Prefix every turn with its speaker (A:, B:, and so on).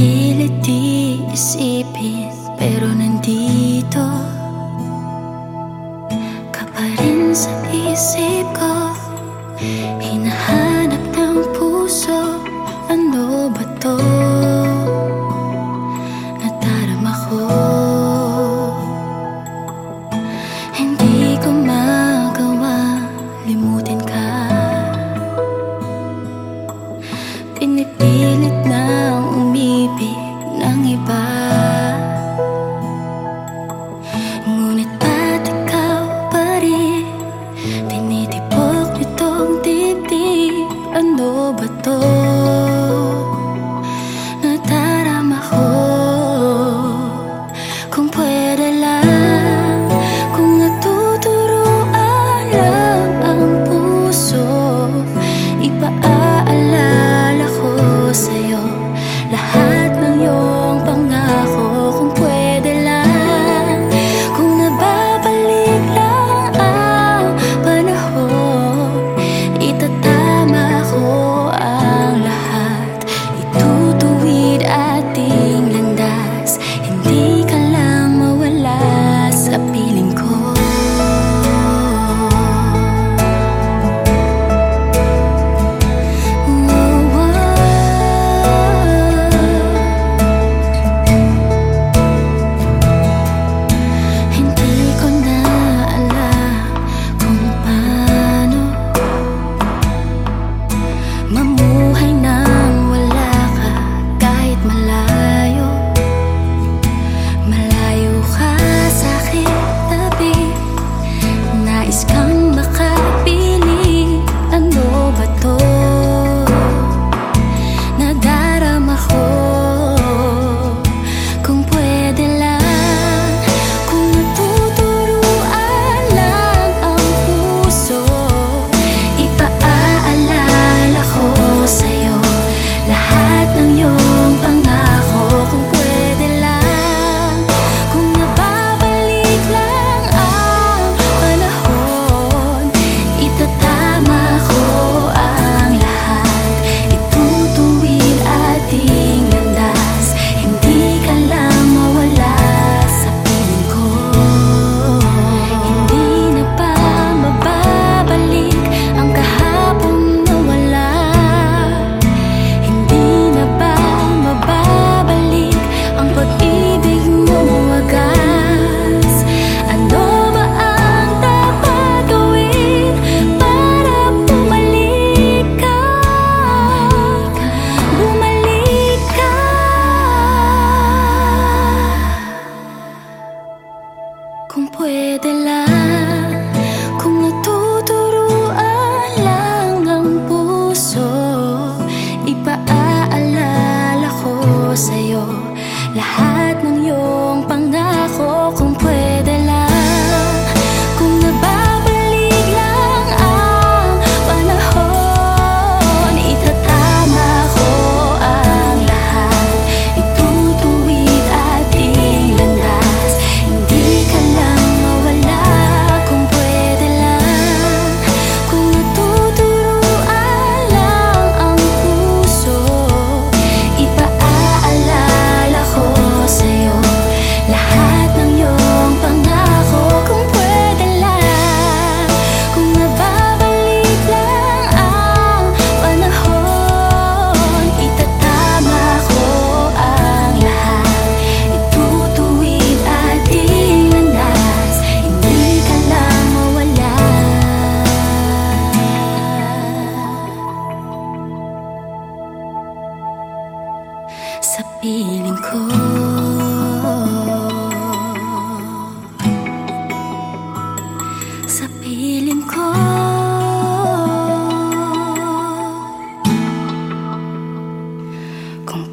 A: Piletti isipin pero nandito Ka pa rin sa isip ko Hindi puede la Con